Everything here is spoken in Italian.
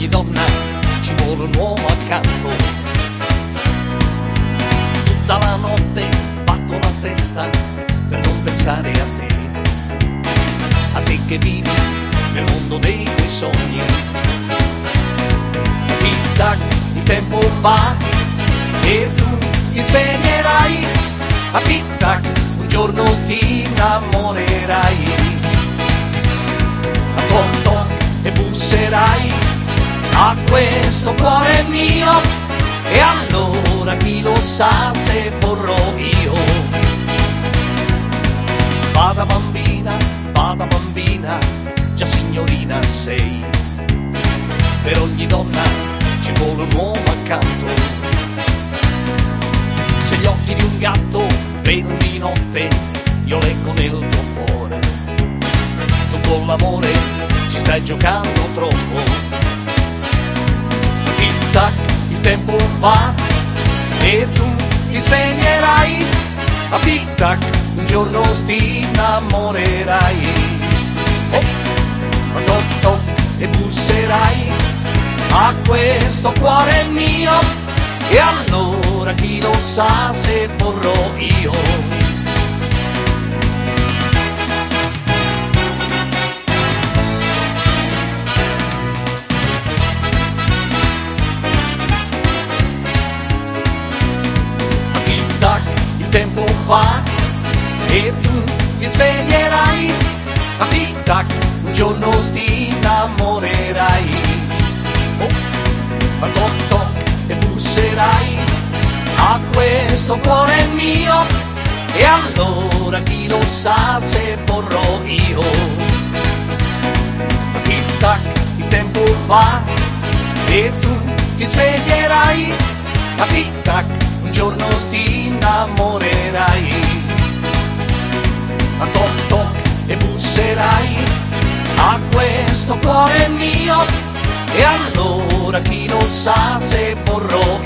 ogni donna ci vuole un uomo accanto. Tutta la notte batto la testa per non pensare a te, a te che vivi nel mondo dei tuoi sogni. Tic tac, il tempo va e tu ti sveglierai, a tic tac un giorno ti innamorerai. E busserai a questo cuore mio e allora chi lo sa se vorrò io. Vada bambina, vada bambina, già signorina sei. Per ogni donna ci vuole un uomo accanto. Se gli occhi di un gatto vedono di notte, io leggo nel tuo cuore. Tu con l'amore stai giocando troppo. Tic tac, il tempo va e tu ti sveglierai. A tic tac, un giorno ti innamorerai. Oh, toc toc e busserai a questo cuore mio. E allora chi lo sa se vorrò tempo va e tu ti sveglierai. A tic tac, un giorno ti innamorerai. Oh, a toc toc e busserai a questo cuore mio. E allora chi lo sa se vorrò io. A tic tac, il tempo va e tu ti sveglierai. A tic tac, un giorno questo cuore mio. E allora chi lo sa se vorrò